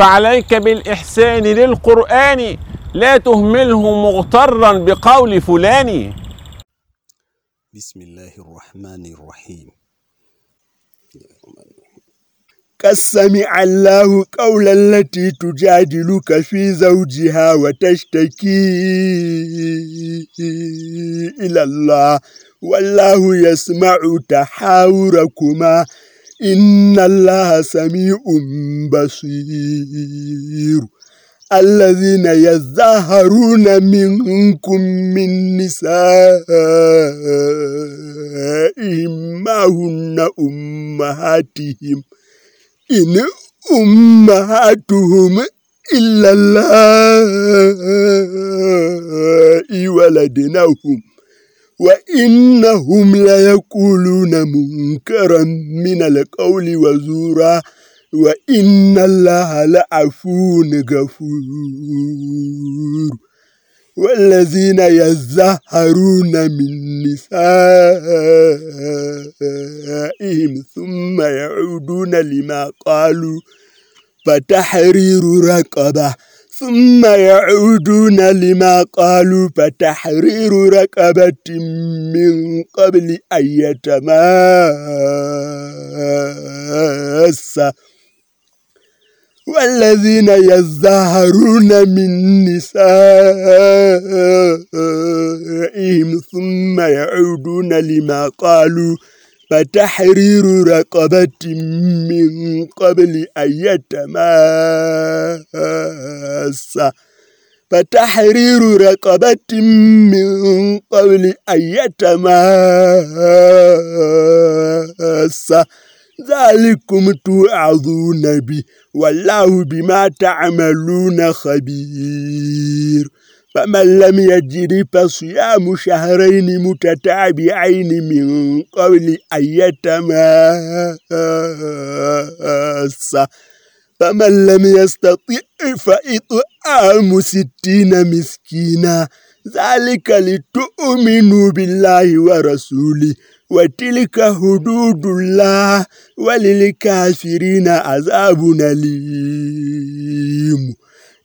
فعليك بالإحسان للقرآن لا تهمله مغترا بقول فلان. بسم الله الرحمن الرحيم. قد سمع الله قول التي تجادلك في زوجها وتشتكي إلى الله والله يسمع تحاوركما. إن الله سميع بصير الذين يظاهرون منكم من نسائهم ما هن أمهاتهم إن أمهاتهم إلا الله ولدنهم وإنهم ليقولون منكرا من القول وزورا وإن الله لعفو غفور. والذين يزهرون من نسائهم ثم يعودون لما قالوا فتحرير رقبة. ثم يعودون لما قالوا فتحرير رقبة من قبل أن يتماسا والذين يظاهرون من نسائهم ثم يعودون لما قالوا فتحرير رقبة من قبل أن يتماسا فتحرير رقبة من قبل أن يتماسا ذلكم توعظون به والله بما تعملون خبير. فمن لم يجد فصيام شهرين متتابعين من قبل أن يتماسا فمن لم يستطع فإطعام ستين مسكينا ذلك لتؤمنوا بالله ورسوله وتلك حدود الله وللكافرين عذاب أليم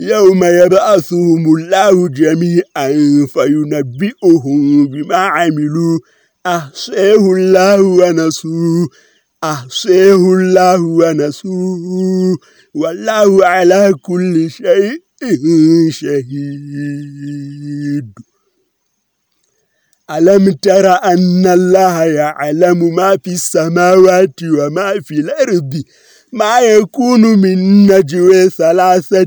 يوم يبعثهم الله جميعا فينبئهم بما عملوا. أحصيه الله ونسوه. أحصيه الله ونسوه. والله على كل شيء شهيد. ألم تر أن الله يعلم ما في السماوات وما في الأرض؟ ما يكون من نجوى ثلاثة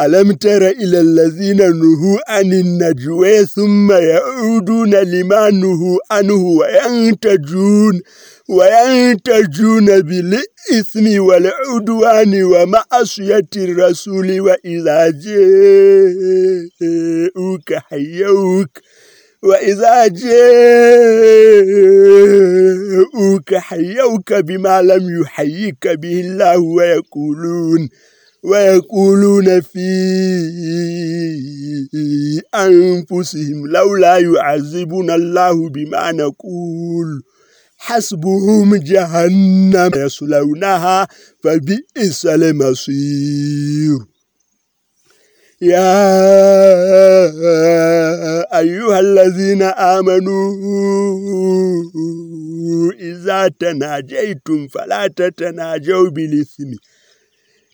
ألم تر إلى الذين نهوا عن النجوى ثم يعودون لما نهوا عنه وينتجون وينتجون بالإثم والعدوان ومعصية الرسول وإذا جاءوك حيوك وإذا جاءوك حيوك بما لم يحيك به الله ويقولون ويقولون في أنفسهم لولا يعذبنا الله بما نقول حسبهم جهنم يصلونها فبئس المصير. يا أيها الذين آمنوا إذا تناجيتم فلا تتناجوا بالإثم.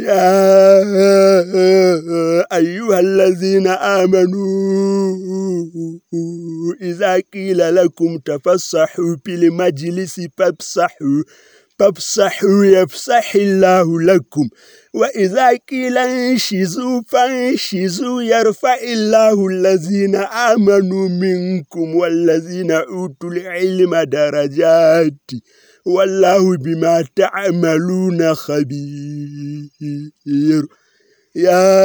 يا أيها الذين آمنوا إذا قيل لكم تفسحوا في المجلس فافسحوا فافسحوا يفسح الله لكم. وإذا قيل انشزوا فانشزوا يرفع الله الذين آمنوا منكم والذين أوتوا العلم درجات. والله بما تعملون خبير. يا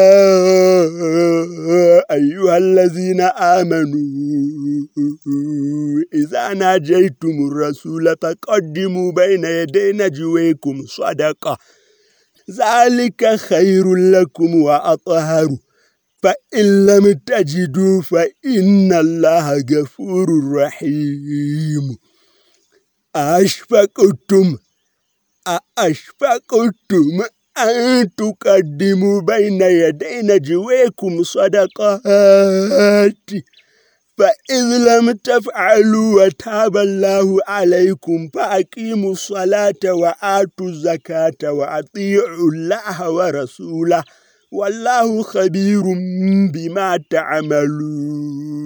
أيها الذين آمنوا إذا ناجيتم الرسول فقدموا بين يدي نجويكم صدقة. ذلك خير لكم وأطهر. فإن لم تجدوا فإن الله غفور رحيم. أشفقتم أشفقتم أن تقدموا بين يدي نجويكم صدقات فإذ لم تفعلوا وتاب الله عليكم فأقيموا الصلاة وآتوا الزكاة وأطيعوا الله ورسوله والله خبير بما تعملون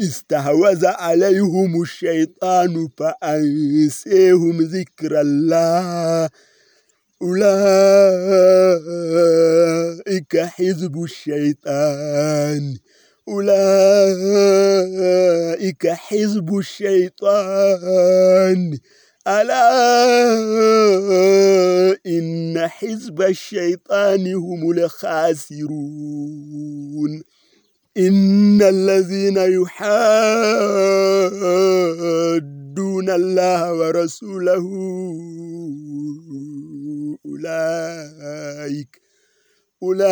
استهوذ عليهم الشيطان فأنسيهم ذكر الله. أولئك حزب الشيطان. أولئك حزب الشيطان. ألا إن حزب الشيطان هم الخاسرون. إن الذين يحادون الله ورسوله أولئك أولئك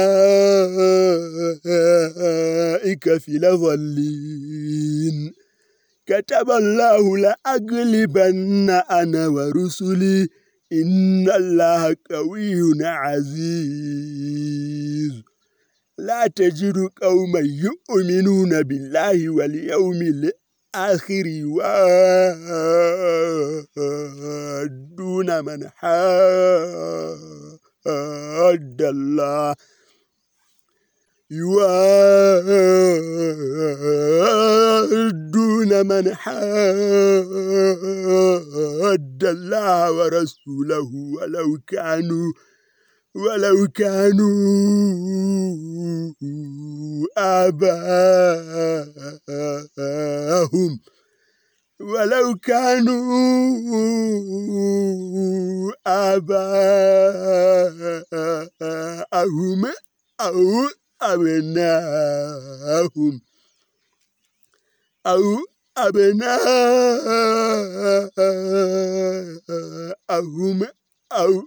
في الأضلين كتب الله لأغلبن أنا ورسلي إن الله قوي عزيز لا تجد قوما يؤمنون بالله واليوم الآخر يوادون من حاد الله. يوادون من حاد الله ورسوله ولو كانوا ولو كانوا آباءهم ولو كانوا آباءهم أو أبناءهم. أو أبناءهم أو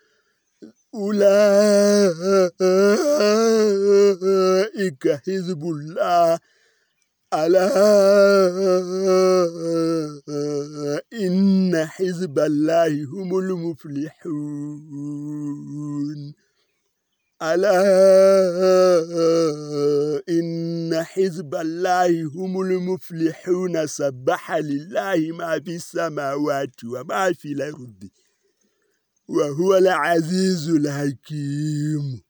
أولئك حزب الله. ألا إن حزب الله هم المفلحون. ألا إن حزب الله هم المفلحون. سبح لله ما في السماوات وما في الأرض. وهو العزيز الحكيم.